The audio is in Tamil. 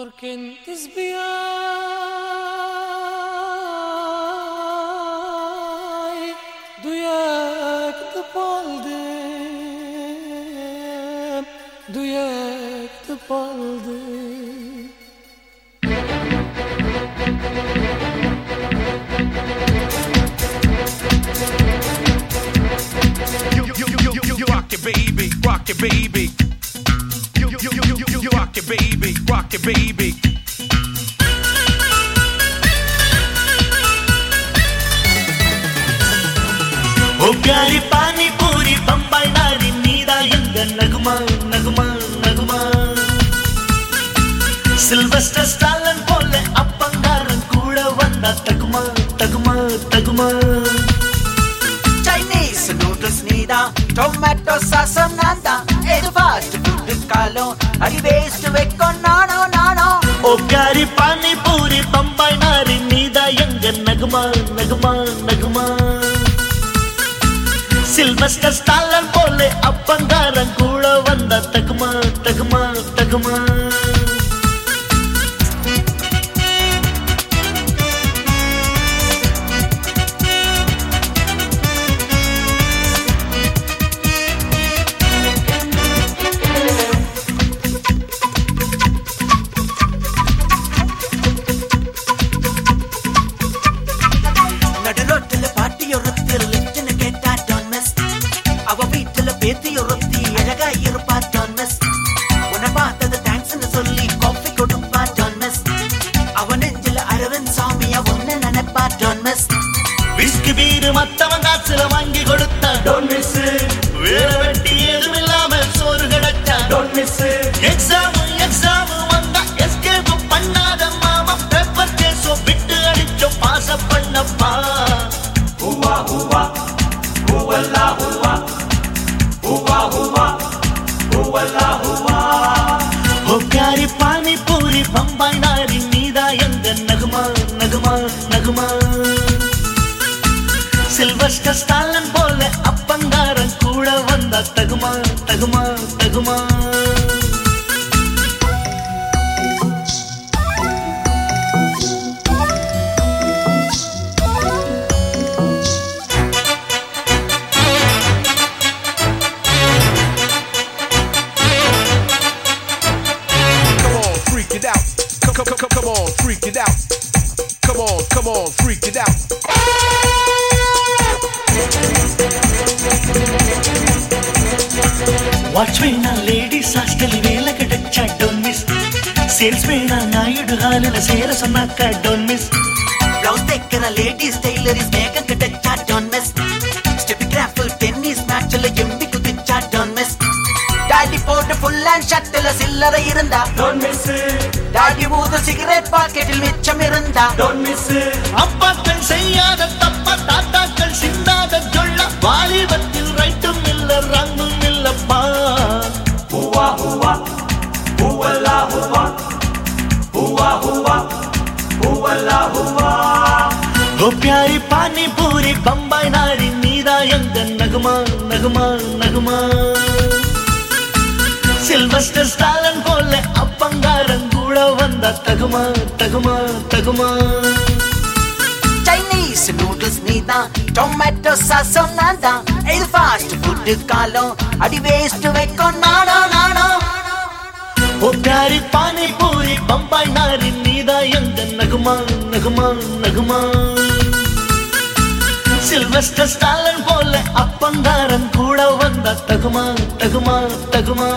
Nur kennt es do Du jak palde Du jak de palde You, you, you, you, you rock it, baby, rock it, baby. Baby, rock it, baby. ஓ பானி பூரி பம்பாய் நாடி நீதா எங்க நகுமா நகுமா நகுமா? சில்வஸ்டர் ஸ்டாலன் போல அப்பங்காரன் கூட வந்தா தகுமா தகுமா தகுமா? சைனீஸ் நூடுல்ஸ் நீதா டொமேட்டோ சாசம் நான்தா. எது ஃபாஸ்ட் ஃபுட் காலம் அடி வேஸ்ட் வைக்க நகுமா நகுமா நகுமா சில்வஸ்டர் ஸ்டாலன் போல அப்பங்காரன் கூட வந்த தகுமா தகுமா தகுமா. வீட்டுல பேத்தி ஒருத்தி அழகா இருப்பா டோன் மிஸ் உன்னை பார்த்தது தேங்க்ஸ்னு சொல்லி காஃபி கொடுப்பா டோன் மிஸ் அவ நெஞ்சில அரவிந்த் சாமியா ஒன்னு நினைப்பா டோன் மிஸ் விஸ்கி பீரு மத்தவன் காசுல வாங்கி கொடுத்தா டோன் பானி பம்பாய் நாரி நீதா எங்க நகுமா நகுமா? நகுமா சில்வஸ்டர் ஸ்டாலன் போல அப்பங்காரன் கூட வந்தா தகுமா தகுமா தகுமா? Come, come, come, come on, freak it out. Come on, come on, freak it out. Watch వేణా ladies hostel వేల கிடைச்சா டோன் மிஸ் சேல்ஸ் வேணா நாயுடு ஹாலில் சேர சொன்னாக்கா டோன் மிஸ் பிளவுஸ் தைக்கிற லேடிஸ் டெய்லரிஸ் மேகம் கிடைச்சா டோன் மிஸ் ஸ்டெப் கிராஃபில் டென்னிஸ் மேட்ச்ல எம்பி குதிச்சா டோன் மிஸ் டாடி போட்டு ஃபுல் அண்ட் ஷர்ட்ல சில்லறை இருந்தா டோன் மிஸ் டாடி ஊத சிகரெட் பாக்கெட்டில் மிச்சம் இருந்தா? அப்பாக்கள் செய்யாத தப்ப தாத்தாக்கள் சிந்தாத சொல்ல வாலிபத்தில் ரைட்டும் இல்ல ரங்கும் இல்லப்பா Hua Hua ஹூவல்லா Hua Hua Hua ஹூவல்லா Hua ஓ பியாரி பானி பூரி பம்பாய் நாரி நீதா எங்க நகுமா நகுமா நகுமா சில்வஸ்டர் ஸ்டாலன் தகுமா தகுமா தகுமா? சைனீஸ் நூடுல்ஸ் நீதான் டொமேட்டோ சாசம் நான்தான் இது ஃபாஸ்ட் ஃபுட் காலம் அடி வேஸ்ட் வைக்கும் நானோ நானோ? ஓ பியாரி பானி பூரி பம்பாய் நாரி நீதா எங்க நகுமா நகுமா நகுமா? சில்வஸ்டர் ஸ்டாலன் போல அப்பங்காரன் கூட வந்தா தகுமா தகுமா தகுமா?